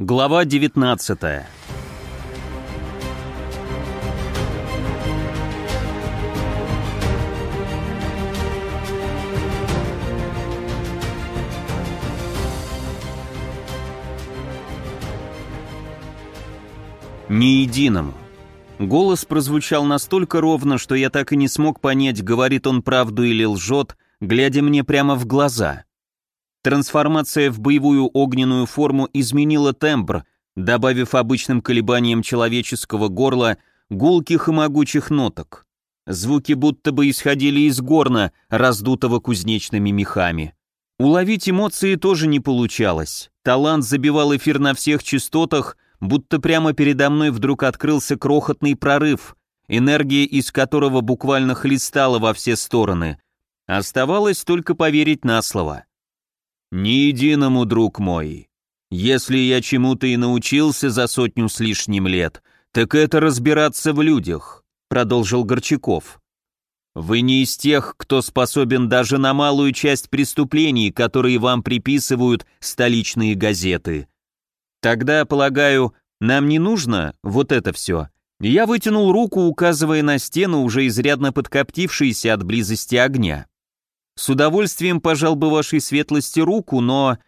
Глава 19 Ни единому. Голос прозвучал настолько ровно, что я так и не смог понять, говорит он правду или лжет, глядя мне прямо в глаза. Трансформация в боевую огненную форму изменила тембр, добавив обычным колебаниям человеческого горла гулких и могучих ноток. Звуки будто бы исходили из горна, раздутого кузнечными мехами. Уловить эмоции тоже не получалось. Талант забивал эфир на всех частотах, будто прямо передо мной вдруг открылся крохотный прорыв, энергия из которого буквально хлестала во все стороны. Оставалось только поверить на слово. «Ни единому, друг мой. Если я чему-то и научился за сотню с лишним лет, так это разбираться в людях», — продолжил Горчаков. «Вы не из тех, кто способен даже на малую часть преступлений, которые вам приписывают столичные газеты. Тогда, полагаю, нам не нужно вот это все». Я вытянул руку, указывая на стену, уже изрядно подкоптившейся от близости огня. С удовольствием пожал бы вашей светлости руку, но...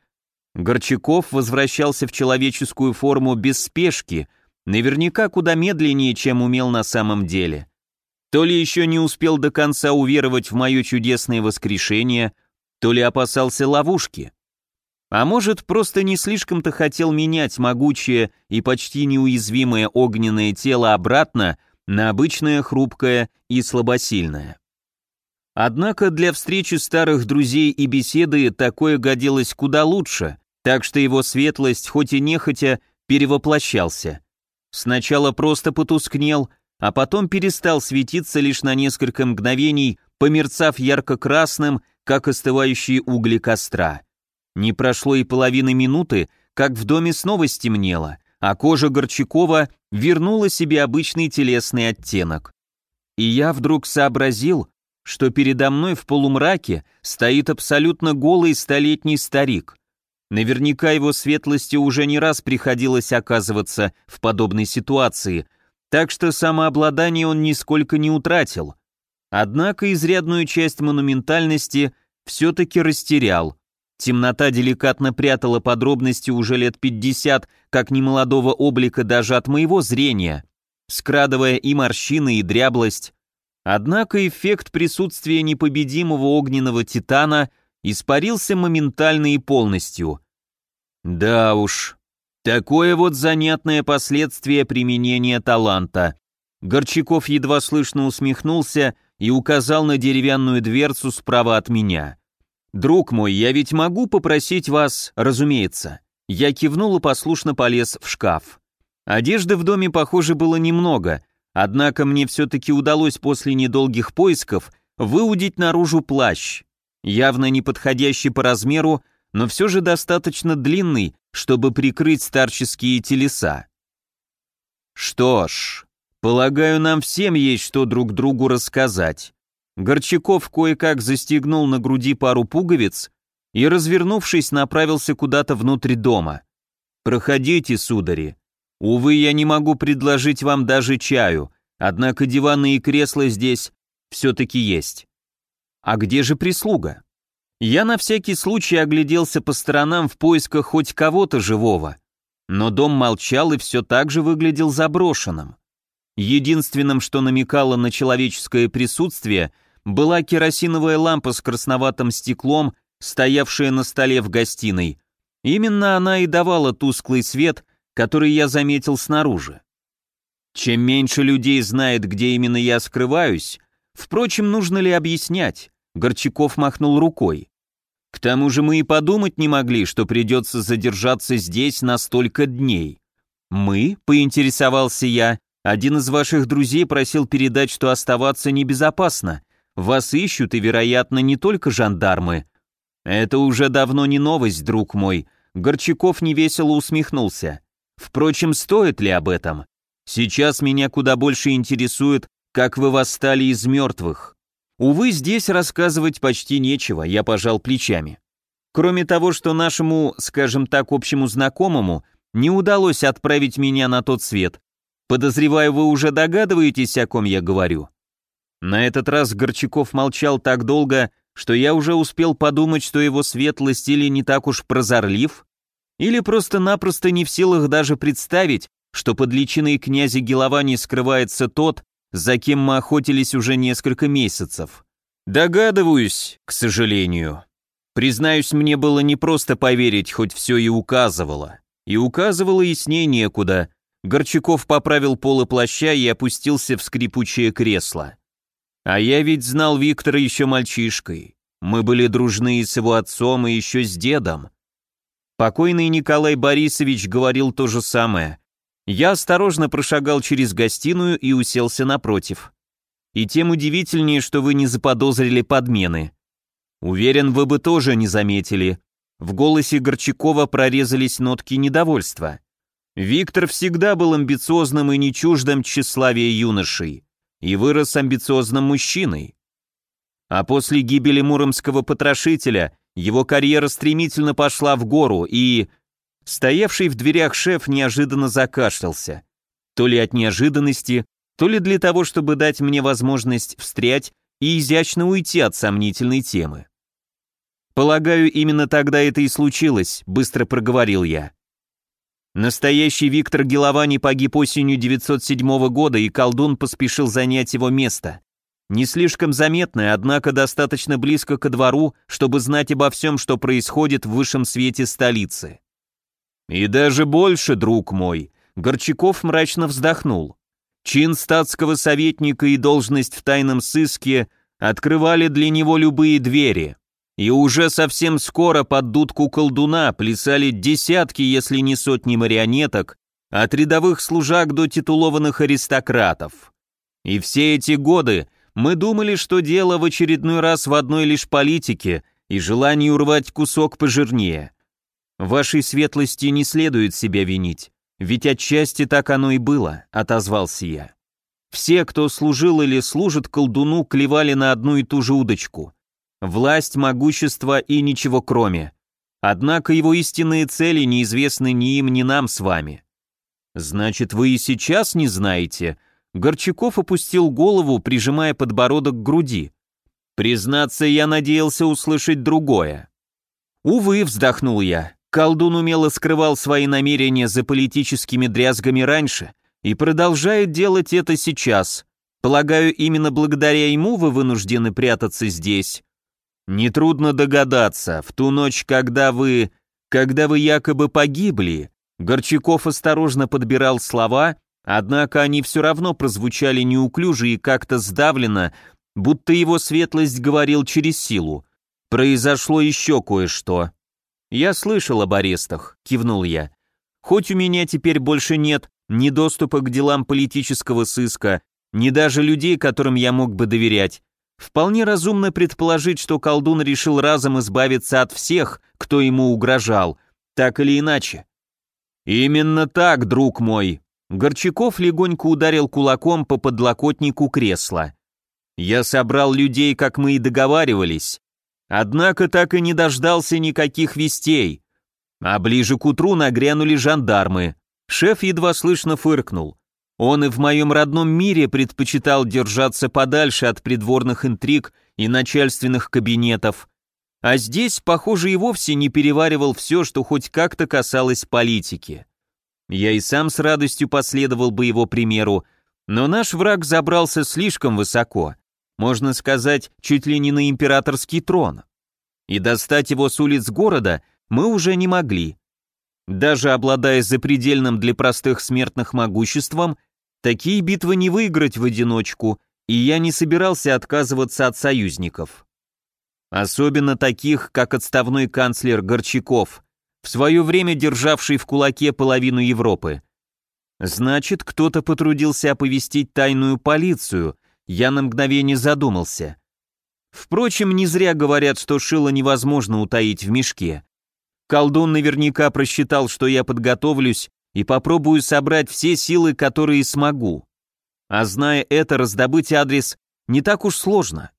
Горчаков возвращался в человеческую форму без спешки, наверняка куда медленнее, чем умел на самом деле. То ли еще не успел до конца уверовать в мое чудесное воскрешение, то ли опасался ловушки. А может, просто не слишком-то хотел менять могучее и почти неуязвимое огненное тело обратно на обычное хрупкое и слабосильное. Однако для встречи старых друзей и беседы такое годилось куда лучше, так что его светлость, хоть и нехотя, перевоплощался. Сначала просто потускнел, а потом перестал светиться лишь на несколько мгновений, померцав ярко-красным, как остывающие угли костра. Не прошло и половины минуты, как в доме снова стемнело, а кожа Горчакова вернула себе обычный телесный оттенок. И я вдруг сообразил, что передо мной в полумраке стоит абсолютно голый столетний старик. Наверняка его светлости уже не раз приходилось оказываться в подобной ситуации, так что самообладание он нисколько не утратил. Однако изрядную часть монументальности все-таки растерял. Темнота деликатно прятала подробности уже лет 50, как немолодого облика даже от моего зрения, скрадывая и морщины, и дряблость, Однако эффект присутствия непобедимого огненного титана испарился моментально и полностью. Да уж, такое вот занятное последствие применения таланта. Горчаков едва слышно усмехнулся и указал на деревянную дверцу справа от меня. «Друг мой, я ведь могу попросить вас, разумеется». Я кивнул и послушно полез в шкаф. Одежды в доме, похоже, было немного, Однако мне все-таки удалось после недолгих поисков выудить наружу плащ, явно не подходящий по размеру, но все же достаточно длинный, чтобы прикрыть старческие телеса. Что ж, полагаю, нам всем есть что друг другу рассказать. Горчаков кое-как застегнул на груди пару пуговиц и, развернувшись, направился куда-то внутрь дома. «Проходите, судари, Увы, я не могу предложить вам даже чаю, однако диваны и кресла здесь все-таки есть. А где же прислуга? Я на всякий случай огляделся по сторонам в поисках хоть кого-то живого, но дом молчал и все так же выглядел заброшенным. Единственным, что намекало на человеческое присутствие, была керосиновая лампа с красноватым стеклом, стоявшая на столе в гостиной. Именно она и давала тусклый свет, который я заметил снаружи. Чем меньше людей знает, где именно я скрываюсь, впрочем, нужно ли объяснять, Горчаков махнул рукой. К тому же мы и подумать не могли, что придется задержаться здесь на столько дней. Мы, поинтересовался я, один из ваших друзей просил передать, что оставаться небезопасно. Вас ищут и, вероятно, не только жандармы. Это уже давно не новость, друг мой. Горчаков невесело усмехнулся. Впрочем, стоит ли об этом? Сейчас меня куда больше интересует, как вы восстали из мертвых. Увы, здесь рассказывать почти нечего, я пожал плечами. Кроме того, что нашему, скажем так, общему знакомому не удалось отправить меня на тот свет. Подозреваю, вы уже догадываетесь, о ком я говорю. На этот раз Горчаков молчал так долго, что я уже успел подумать, что его светлость или не так уж прозорлив, или просто-напросто не в силах даже представить, что под личиной князя Геловани скрывается тот, за кем мы охотились уже несколько месяцев. Догадываюсь, к сожалению. Признаюсь, мне было непросто поверить, хоть все и указывало. И указывало яснее некуда. Горчаков поправил полы плаща и опустился в скрипучее кресло. А я ведь знал Виктора еще мальчишкой. Мы были дружны и с его отцом, и еще с дедом. Покойный Николай Борисович говорил то же самое. Я осторожно прошагал через гостиную и уселся напротив. И тем удивительнее, что вы не заподозрили подмены. Уверен, вы бы тоже не заметили. В голосе Горчакова прорезались нотки недовольства. Виктор всегда был амбициозным и нечуждым тщеславия юношей и вырос амбициозным мужчиной. А после гибели муромского потрошителя его карьера стремительно пошла в гору, и... Стоявший в дверях шеф неожиданно закашлялся. То ли от неожиданности, то ли для того, чтобы дать мне возможность встрять и изящно уйти от сомнительной темы. «Полагаю, именно тогда это и случилось», — быстро проговорил я. Настоящий Виктор Геловани погиб осенью 907 года, и колдун поспешил занять его место. Не слишком заметное, однако достаточно близко ко двору, чтобы знать обо всем, что происходит в высшем свете столицы. И даже больше, друг мой, Горчаков мрачно вздохнул. Чин статского советника и должность в тайном сыске открывали для него любые двери. И уже совсем скоро под дудку колдуна плясали десятки, если не сотни марионеток, от рядовых служак до титулованных аристократов. И все эти годы мы думали, что дело в очередной раз в одной лишь политике и желании урвать кусок пожирнее. Вашей светлости не следует себя винить, ведь отчасти так оно и было, отозвался я. Все, кто служил или служит колдуну, клевали на одну и ту же удочку – Власть, могущество и ничего кроме. Однако его истинные цели неизвестны ни им, ни нам с вами. Значит, вы и сейчас не знаете? Горчаков опустил голову, прижимая подбородок к груди. Признаться, я надеялся услышать другое. Увы, вздохнул я. Колдун умело скрывал свои намерения за политическими дрязгами раньше и продолжает делать это сейчас. Полагаю, именно благодаря ему вы вынуждены прятаться здесь. Нетрудно догадаться, в ту ночь, когда вы... когда вы якобы погибли, Горчаков осторожно подбирал слова, однако они все равно прозвучали неуклюже и как-то сдавленно, будто его светлость говорил через силу. Произошло еще кое-что. «Я слышал об арестах», — кивнул я. «Хоть у меня теперь больше нет ни доступа к делам политического сыска, ни даже людей, которым я мог бы доверять, Вполне разумно предположить, что колдун решил разом избавиться от всех, кто ему угрожал, так или иначе. «Именно так, друг мой!» Горчаков легонько ударил кулаком по подлокотнику кресла. «Я собрал людей, как мы и договаривались. Однако так и не дождался никаких вестей. А ближе к утру нагрянули жандармы. Шеф едва слышно фыркнул. Он и в моем родном мире предпочитал держаться подальше от придворных интриг и начальственных кабинетов, а здесь, похоже, и вовсе не переваривал все, что хоть как-то касалось политики. Я и сам с радостью последовал бы его примеру, но наш враг забрался слишком высоко, можно сказать, чуть ли не на императорский трон. И достать его с улиц города мы уже не могли. Даже обладая запредельным для простых смертных могуществом, Такие битвы не выиграть в одиночку, и я не собирался отказываться от союзников. Особенно таких, как отставной канцлер Горчаков, в свое время державший в кулаке половину Европы. Значит, кто-то потрудился оповестить тайную полицию, я на мгновение задумался. Впрочем, не зря говорят, что шило невозможно утаить в мешке. Колдун наверняка просчитал, что я подготовлюсь и попробую собрать все силы, которые смогу. А зная это, раздобыть адрес не так уж сложно.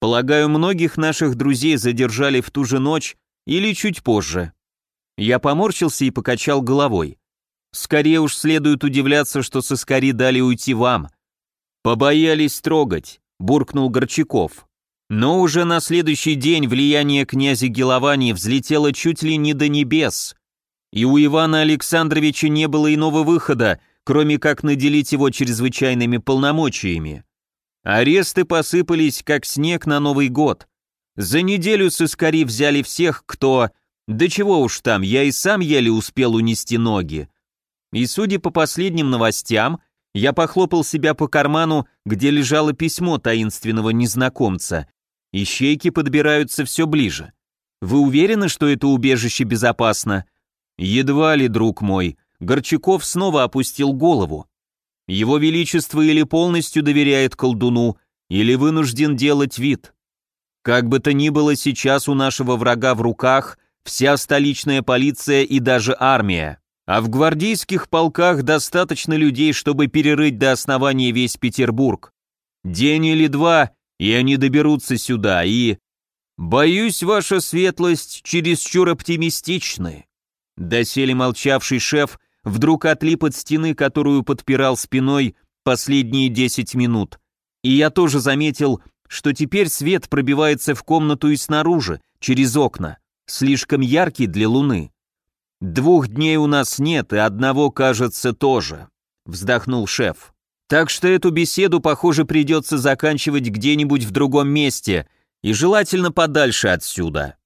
Полагаю, многих наших друзей задержали в ту же ночь или чуть позже. Я поморщился и покачал головой. Скорее уж следует удивляться, что соскари дали уйти вам. Побоялись трогать, буркнул Горчаков. Но уже на следующий день влияние князя Геловани взлетело чуть ли не до небес, и у Ивана Александровича не было иного выхода, кроме как наделить его чрезвычайными полномочиями. Аресты посыпались, как снег на Новый год. За неделю сыскари взяли всех, кто... Да чего уж там, я и сам еле успел унести ноги. И судя по последним новостям, я похлопал себя по карману, где лежало письмо таинственного незнакомца. Ищейки подбираются все ближе. Вы уверены, что это убежище безопасно? Едва ли, друг мой. Горчаков снова опустил голову. Его Величество или полностью доверяет колдуну, или вынужден делать вид. Как бы то ни было, сейчас у нашего врага в руках вся столичная полиция и даже армия. А в гвардейских полках достаточно людей, чтобы перерыть до основания весь Петербург. День или два, и они доберутся сюда, и... Боюсь, ваша светлость чересчур оптимистичны. Доселе молчавший шеф вдруг отлип от стены, которую подпирал спиной последние десять минут. И я тоже заметил, что теперь свет пробивается в комнату и снаружи, через окна, слишком яркий для луны. «Двух дней у нас нет, и одного, кажется, тоже», — вздохнул шеф. «Так что эту беседу, похоже, придется заканчивать где-нибудь в другом месте, и желательно подальше отсюда».